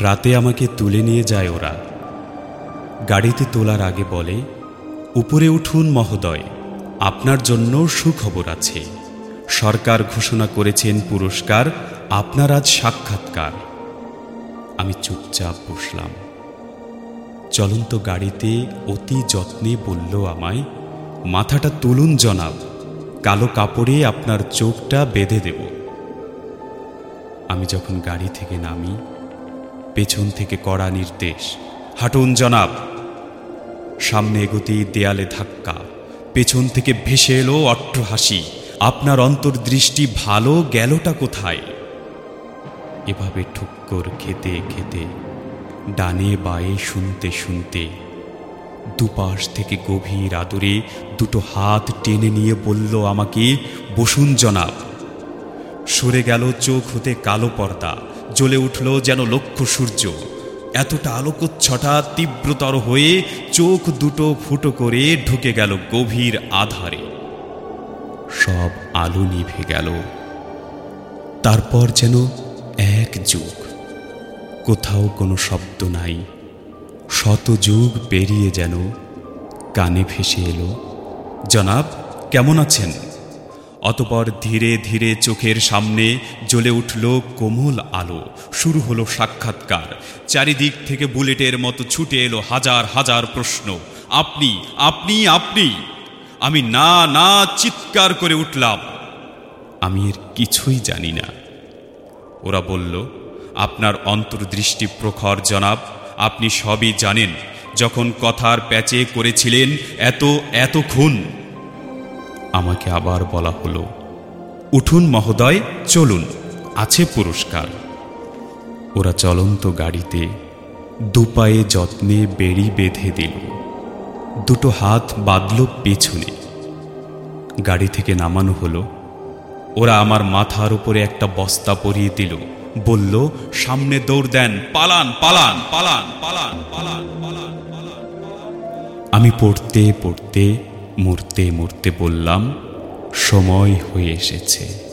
রাতে আমাকে তুলে নিয়ে যায় ওরা। গাড়িতে তোলার আগে বলে, উপরে উঠুন মহোদয়, আপনার জন্য সুখবর আছে। সরকার ঘোষণা করেছেন পুরস্কার, আপনার আজ সাক্ষাৎকার। আমি চুপচাপ বসলাম। চলন্ত গাড়িতে অতি যত্নে বলল আমায়, মাথাটা তুলুন জনাব, কালো কাপড়ে আপনার চোখটা বেঁধে দেব। আমি যখন গাড়ি থেকে নামি পেছন থেকে কড়া নির্দেশ। হাঁটুন, জনাব। সামনে এগোতেই দেয়ালে ধাক্কা। পেছন থেকে ভেসে এলো অট্টহাসি আপনার অন্তর্দৃষ্টি ভালো, গেলটা কোথায়? এভাবে ঠুক্কর খেতে খেতে, ডানে বায়ে শুনতে শুনতে, দুপাশ থেকে গভীর আদরে দুটো হাত টেনে নিয়ে বলল আমাকে, বসুন, জনাব। সরে গেল চোখ হতে কালো পর্দা, জ্বলে উঠল যেন লক্ষ্য সূর্য। এতটা আলোকচ্ছটা তীব্রতর হয়ে চোখ দুটো ফুটো করে ঢুকে গেল গভীর আধারে। সব আলো নিভে গেল। তারপর যেন এক যুগ। কোথাও কোনো শব্দ নাই। শত যুগ পেরিয়ে যেন কানে ভেসে এলো। জনাব, কেমন আছেন? অতপর ধীরে ধীরে চোখের সামনে জ্বলে উঠল কোমল আলো। শুরু হলো সাক্ষাৎকার। চারিদিক থেকে বুলেটের মতো ছুটে এলো হাজার হাজার প্রশ্ন। আপনি আপনি আপনি! আমি না না চিৎকার করে উঠলাম। আমি এর কিছুই জানি না। ওরা বলল, আপনার অন্তর্দৃষ্টি প্রখর, জনাব। আপনি সবই জানেন। যখন কথার প্যাচে করেছিলেন, এত এত খুন। আমাকে আবার বলা হলো, উঠুন মহোদয়, চলুন, আছে পুরস্কার। ওরা চলন্ত গাড়িতে দুপায়ে যত্নে বেড়ি বেঁধে দিল। দুটো হাত বাঁধল পেছনে। গাড়ি থেকে নামানো হলো। ওরা আমার মাথার উপরে একটা বস্তা পরিয়ে দিল। বলল, সামনে দৌড় দেন, পালান পালান পালান পালান পালান পালান আমি পড়তে পড়তে মরতে মূর্তে বললাম সময় হয়ে এসেছে।